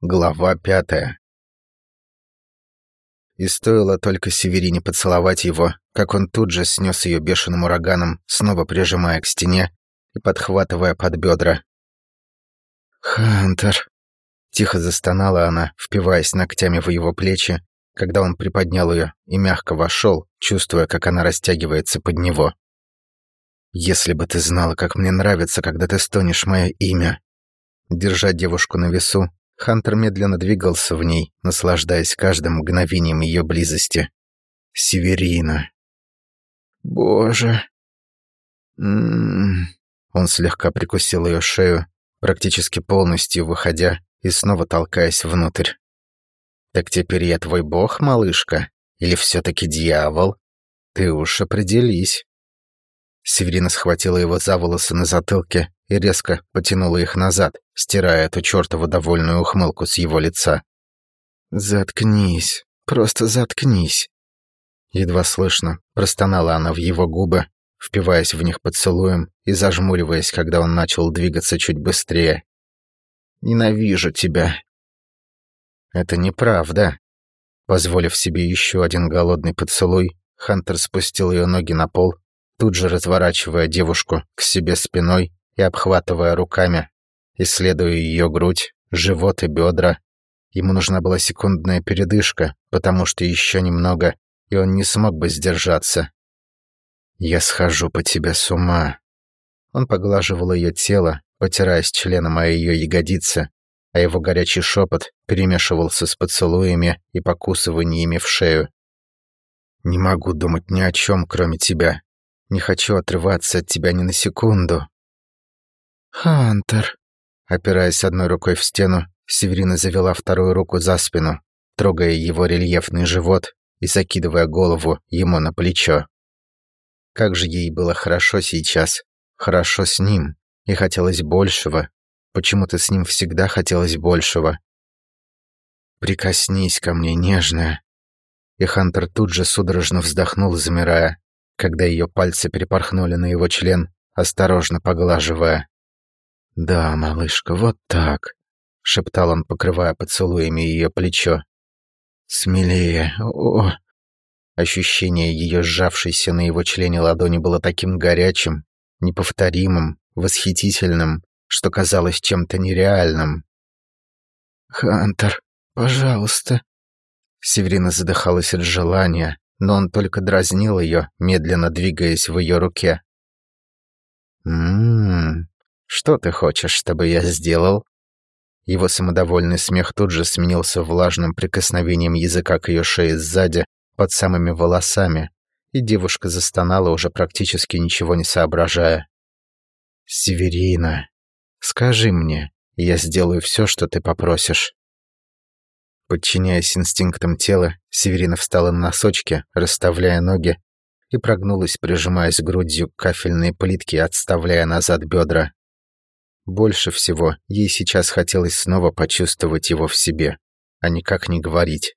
Глава пятая. И стоило только Северине поцеловать его, как он тут же снес ее бешеным ураганом, снова прижимая к стене и подхватывая под бедра. «Хантер!» — тихо застонала она, впиваясь ногтями в его плечи, когда он приподнял ее и мягко вошел, чувствуя, как она растягивается под него. «Если бы ты знала, как мне нравится, когда ты стонешь мое имя!» Держа девушку на весу, Хантер медленно двигался в ней, наслаждаясь каждым мгновением ее близости. Северина. Боже. М -м -м. Он слегка прикусил ее шею, практически полностью выходя и снова толкаясь внутрь. «Так теперь я твой бог, малышка? Или все таки дьявол? Ты уж определись». Северина схватила его за волосы на затылке и резко потянула их назад, стирая эту чертову довольную ухмылку с его лица. «Заткнись, просто заткнись». Едва слышно, простонала она в его губы, впиваясь в них поцелуем и зажмуриваясь, когда он начал двигаться чуть быстрее. «Ненавижу тебя». «Это неправда». Позволив себе еще один голодный поцелуй, Хантер спустил ее ноги на пол тут же разворачивая девушку к себе спиной и обхватывая руками, исследуя ее грудь, живот и бедра. Ему нужна была секундная передышка, потому что еще немного, и он не смог бы сдержаться. «Я схожу по тебе с ума». Он поглаживал ее тело, потираясь членом о ее ягодице, а его горячий шепот перемешивался с поцелуями и покусываниями в шею. «Не могу думать ни о чем, кроме тебя. Не хочу отрываться от тебя ни на секунду». «Хантер», опираясь одной рукой в стену, Северина завела вторую руку за спину, трогая его рельефный живот и закидывая голову ему на плечо. Как же ей было хорошо сейчас, хорошо с ним, и хотелось большего. Почему-то с ним всегда хотелось большего. «Прикоснись ко мне, нежная». И Хантер тут же судорожно вздохнул, замирая когда ее пальцы перепорхнули на его член, осторожно поглаживая. «Да, малышка, вот так», — шептал он, покрывая поцелуями ее плечо. «Смелее, о, Ощущение ее сжавшейся на его члене ладони было таким горячим, неповторимым, восхитительным, что казалось чем-то нереальным. «Хантер, пожалуйста». Северина задыхалась от желания, но он только дразнил ее, медленно двигаясь в ее руке. «Ммм, что ты хочешь, чтобы я сделал?» Его самодовольный смех тут же сменился влажным прикосновением языка к ее шее сзади, под самыми волосами, и девушка застонала, уже практически ничего не соображая. «Северина, скажи мне, я сделаю все, что ты попросишь». Подчиняясь инстинктам тела, Северина встала на носочки, расставляя ноги, и прогнулась, прижимаясь грудью к кафельной плитке, отставляя назад бедра. Больше всего ей сейчас хотелось снова почувствовать его в себе, а никак не говорить.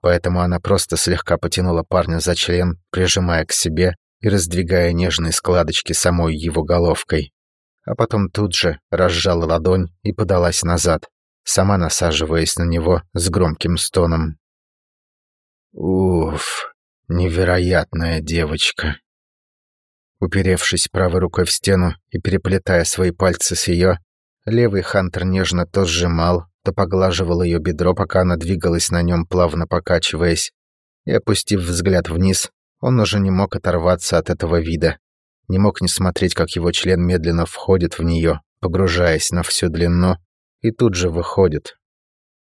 Поэтому она просто слегка потянула парня за член, прижимая к себе и раздвигая нежные складочки самой его головкой. А потом тут же разжала ладонь и подалась назад сама насаживаясь на него с громким стоном. «Уф, невероятная девочка!» Уперевшись правой рукой в стену и переплетая свои пальцы с ее, левый Хантер нежно то сжимал, то поглаживал ее бедро, пока она двигалась на нем, плавно покачиваясь. И, опустив взгляд вниз, он уже не мог оторваться от этого вида. Не мог не смотреть, как его член медленно входит в нее, погружаясь на всю длину, и тут же выходит.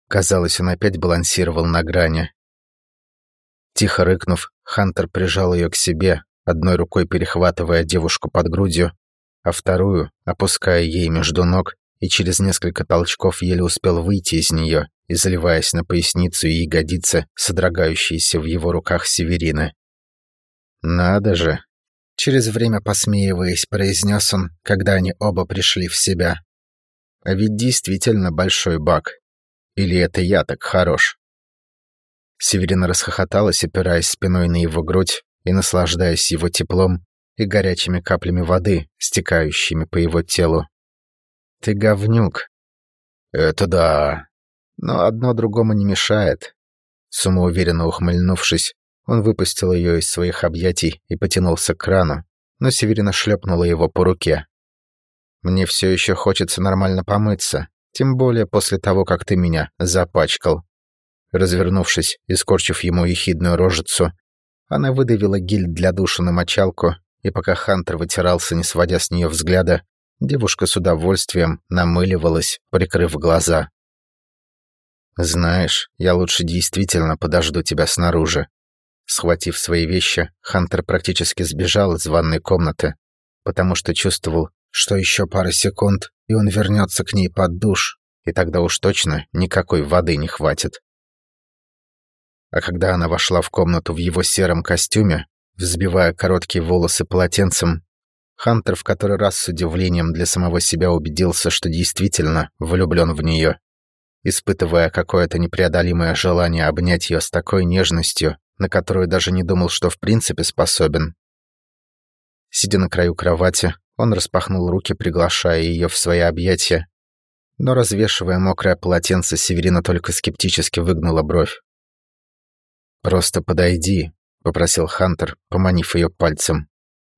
Казалось, он опять балансировал на грани. Тихо рыкнув, Хантер прижал ее к себе, одной рукой перехватывая девушку под грудью, а вторую опуская ей между ног, и через несколько толчков еле успел выйти из нее и заливаясь на поясницу и ягодицы, содрогающиеся в его руках Северины. «Надо же!» Через время посмеиваясь, произнес он, когда они оба пришли в себя. А ведь действительно большой баг. Или это я так хорош? Северина расхохоталась, опираясь спиной на его грудь и наслаждаясь его теплом и горячими каплями воды, стекающими по его телу. «Ты говнюк». «Это да». Но одно другому не мешает. Самоуверенно ухмыльнувшись, он выпустил ее из своих объятий и потянулся к крану, но Северина шлепнула его по руке. «Мне все еще хочется нормально помыться, тем более после того, как ты меня запачкал». Развернувшись и скорчив ему ехидную рожицу, она выдавила гель для душа на мочалку, и пока Хантер вытирался, не сводя с нее взгляда, девушка с удовольствием намыливалась, прикрыв глаза. «Знаешь, я лучше действительно подожду тебя снаружи». Схватив свои вещи, Хантер практически сбежал из ванной комнаты, потому что чувствовал, что еще пара секунд, и он вернется к ней под душ, и тогда уж точно никакой воды не хватит. А когда она вошла в комнату в его сером костюме, взбивая короткие волосы полотенцем, Хантер в который раз с удивлением для самого себя убедился, что действительно влюблен в нее испытывая какое-то непреодолимое желание обнять ее с такой нежностью, на которую даже не думал, что в принципе способен. Сидя на краю кровати, он распахнул руки, приглашая ее в свои объятия, но развешивая мокрое полотенце, Северина только скептически выгнула бровь. «Просто подойди», — попросил Хантер, поманив ее пальцем.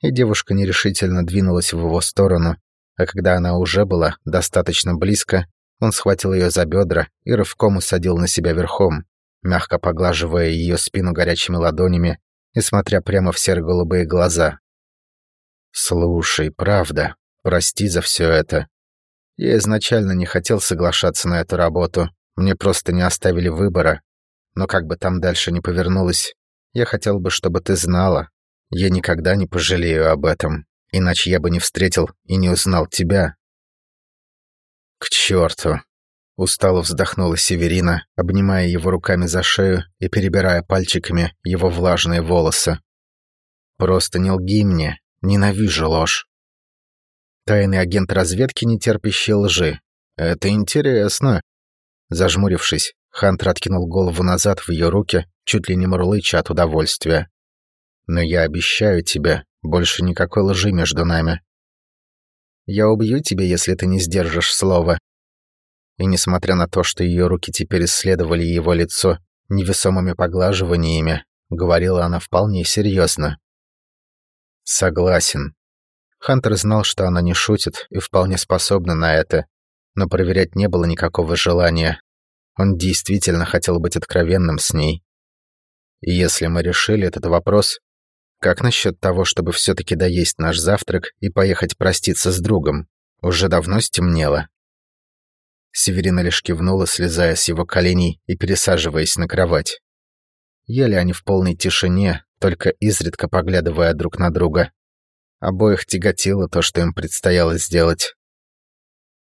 И девушка нерешительно двинулась в его сторону, а когда она уже была достаточно близко, он схватил ее за бедра и рывком усадил на себя верхом, мягко поглаживая ее спину горячими ладонями и смотря прямо в серо-голубые глаза. «Слушай, правда, прости за все это. Я изначально не хотел соглашаться на эту работу, мне просто не оставили выбора. Но как бы там дальше ни повернулось, я хотел бы, чтобы ты знала. Я никогда не пожалею об этом, иначе я бы не встретил и не узнал тебя, «К черту!» — устало вздохнула Северина, обнимая его руками за шею и перебирая пальчиками его влажные волосы. «Просто не лги мне, ненавижу ложь. Тайный агент разведки, не терпящий лжи. Это интересно». Зажмурившись, Хантер откинул голову назад в ее руки, чуть ли не мурлыча от удовольствия. «Но я обещаю тебе, больше никакой лжи между нами. Я убью тебя, если ты не сдержишь слова». И несмотря на то, что ее руки теперь исследовали его лицо невесомыми поглаживаниями, говорила она вполне серьезно. «Согласен». Хантер знал, что она не шутит и вполне способна на это, но проверять не было никакого желания. Он действительно хотел быть откровенным с ней. И если мы решили этот вопрос, как насчет того, чтобы все-таки доесть наш завтрак и поехать проститься с другом? Уже давно стемнело. Северина лишь кивнула, слезая с его коленей и пересаживаясь на кровать. Ели они в полной тишине, только изредка поглядывая друг на друга. Обоих тяготило то, что им предстояло сделать.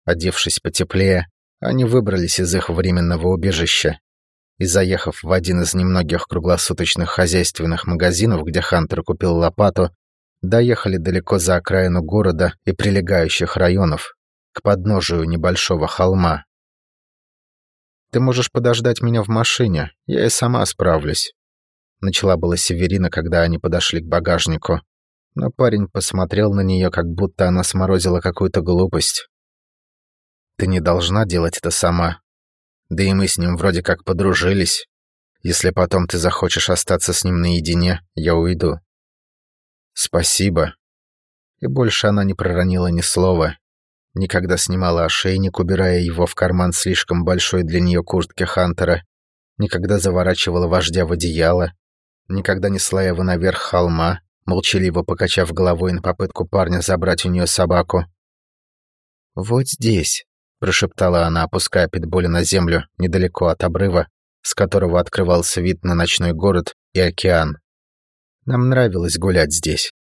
Одевшись потеплее, они выбрались из их временного убежища и, заехав в один из немногих круглосуточных хозяйственных магазинов, где Хантер купил лопату, доехали далеко за окраину города и прилегающих районов, к подножию небольшого холма. «Ты можешь подождать меня в машине, я и сама справлюсь», начала была Северина, когда они подошли к багажнику. Но парень посмотрел на нее, как будто она сморозила какую-то глупость. «Ты не должна делать это сама. Да и мы с ним вроде как подружились. Если потом ты захочешь остаться с ним наедине, я уйду. Спасибо. И больше она не проронила ни слова. Никогда снимала ошейник, убирая его в карман слишком большой для нее куртки Хантера. Никогда заворачивала вождя в одеяло. Никогда несла его наверх холма, молчаливо покачав головой на попытку парня забрать у нее собаку. «Вот здесь», прошептала она, опуская питбуля на землю недалеко от обрыва, с которого открывался вид на ночной город и океан. Нам нравилось гулять здесь.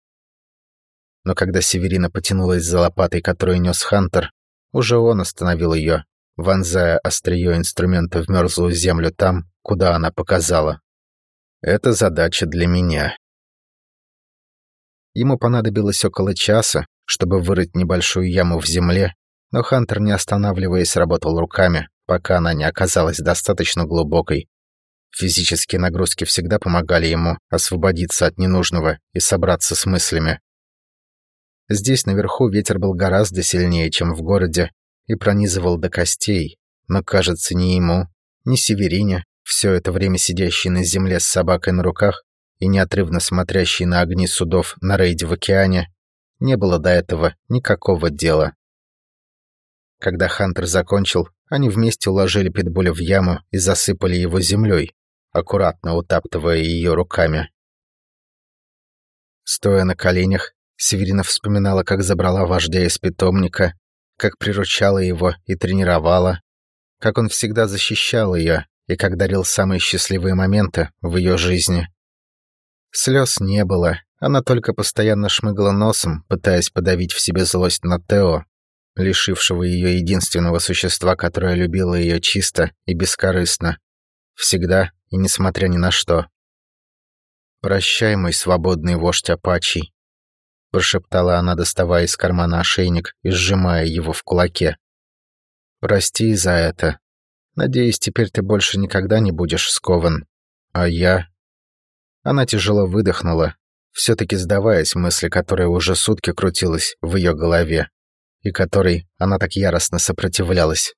Но когда Северина потянулась за лопатой, которую нес Хантер, уже он остановил ее, вонзая острие инструмента в мерзлую землю там, куда она показала. Это задача для меня. Ему понадобилось около часа, чтобы вырыть небольшую яму в земле но Хантер, не останавливаясь, работал руками, пока она не оказалась достаточно глубокой. Физические нагрузки всегда помогали ему освободиться от ненужного и собраться с мыслями. Здесь наверху ветер был гораздо сильнее, чем в городе, и пронизывал до костей, но, кажется, не ему, ни Северине, все это время сидящей на земле с собакой на руках и неотрывно смотрящей на огни судов на рейде в океане, не было до этого никакого дела. Когда Хантер закончил, они вместе уложили Питбуля в яму и засыпали его землей, аккуратно утаптывая ее руками. Стоя на коленях, Северина вспоминала, как забрала вождя из питомника, как приручала его и тренировала, как он всегда защищал ее и как дарил самые счастливые моменты в ее жизни. Слез не было, она только постоянно шмыгала носом, пытаясь подавить в себе злость на Тео, лишившего ее единственного существа, которое любило ее чисто и бескорыстно. Всегда и несмотря ни на что. «Прощай, мой свободный вождь Апачий», — прошептала она, доставая из кармана ошейник и сжимая его в кулаке. «Прости за это. Надеюсь, теперь ты больше никогда не будешь скован. А я...» Она тяжело выдохнула, все таки сдаваясь мысли, которая уже сутки крутилась в ее голове и которой она так яростно сопротивлялась.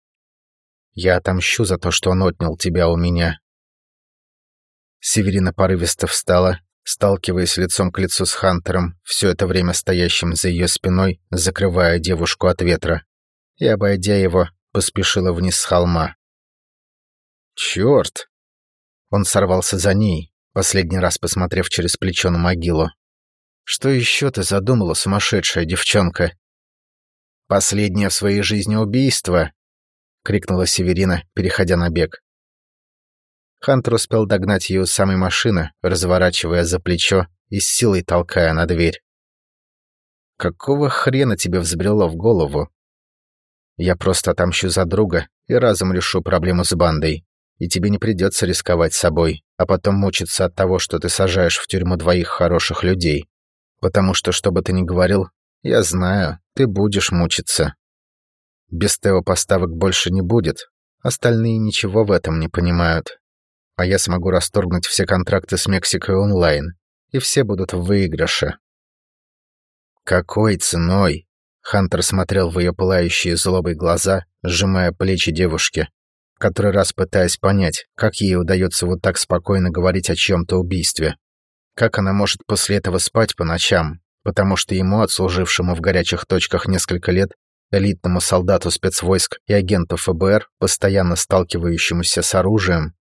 «Я отомщу за то, что он отнял тебя у меня». Северина порывисто встала, сталкиваясь лицом к лицу с Хантером, все это время стоящим за ее спиной, закрывая девушку от ветра, и, обойдя его, поспешила вниз с холма. «Чёрт!» Он сорвался за ней, последний раз посмотрев через плечо на могилу. «Что еще ты задумала, сумасшедшая девчонка?» «Последнее в своей жизни убийство!» — крикнула Северина, переходя на бег. Хантер успел догнать ее у самой машины, разворачивая за плечо и с силой толкая на дверь. «Какого хрена тебе взбрело в голову?» «Я просто отомщу за друга и разом решу проблему с бандой, и тебе не придется рисковать собой, а потом мучиться от того, что ты сажаешь в тюрьму двоих хороших людей. Потому что, что бы ты ни говорил, я знаю, ты будешь мучиться. Без Тео поставок больше не будет. Остальные ничего в этом не понимают. А я смогу расторгнуть все контракты с Мексикой онлайн, и все будут в выигрыше. Какой ценой? Хантер смотрел в ее пылающие злобой глаза, сжимая плечи девушки, в который раз пытаясь понять, как ей удается вот так спокойно говорить о чьем-то убийстве. Как она может после этого спать по ночам, потому что ему, отслужившему в горячих точках несколько лет, элитному солдату спецвойск и агенту ФБР, постоянно сталкивающемуся с оружием,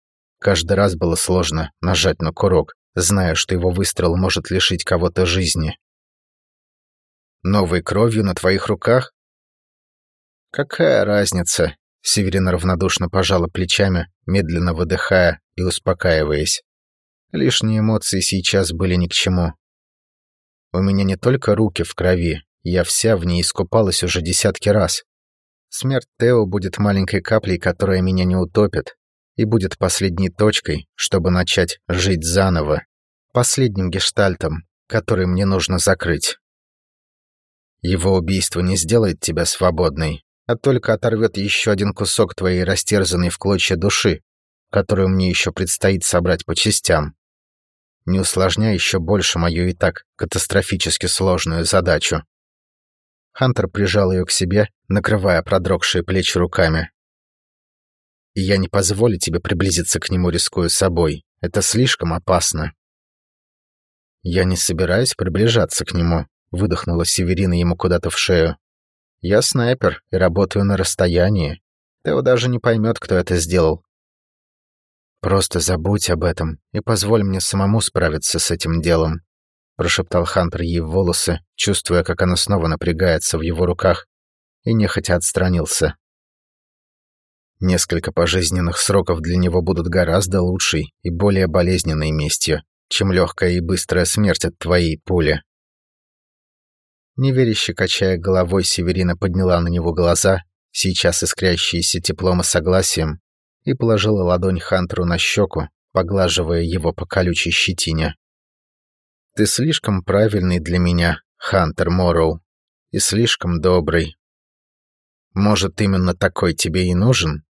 каждый раз было сложно нажать на курок, зная, что его выстрел может лишить кого-то жизни. «Новой кровью на твоих руках?» «Какая разница?» Северина равнодушно пожала плечами, медленно выдыхая и успокаиваясь. Лишние эмоции сейчас были ни к чему. У меня не только руки в крови, я вся в ней искупалась уже десятки раз. Смерть Тео будет маленькой каплей, которая меня не утопит, и будет последней точкой, чтобы начать жить заново, последним гештальтом, который мне нужно закрыть. Его убийство не сделает тебя свободной, а только оторвет еще один кусок твоей растерзанной в клочья души, которую мне еще предстоит собрать по частям не усложняя еще больше мою и так катастрофически сложную задачу. Хантер прижал ее к себе, накрывая продрогшие плечи руками. «И я не позволю тебе приблизиться к нему, рискуя собой. Это слишком опасно». «Я не собираюсь приближаться к нему», — выдохнула Северина ему куда-то в шею. «Я снайпер и работаю на расстоянии. Тео даже не поймет, кто это сделал, «Просто забудь об этом и позволь мне самому справиться с этим делом», прошептал Хантер ей в волосы, чувствуя, как она снова напрягается в его руках, и нехотя отстранился. Несколько пожизненных сроков для него будут гораздо лучшей и более болезненной местью, чем легкая и быстрая смерть от твоей пули. Неверяще качая головой, Северина подняла на него глаза, сейчас искрящиеся теплом и согласием, и положила ладонь Хантеру на щеку, поглаживая его по колючей щетине. «Ты слишком правильный для меня, Хантер Морроу, и слишком добрый. Может, именно такой тебе и нужен?»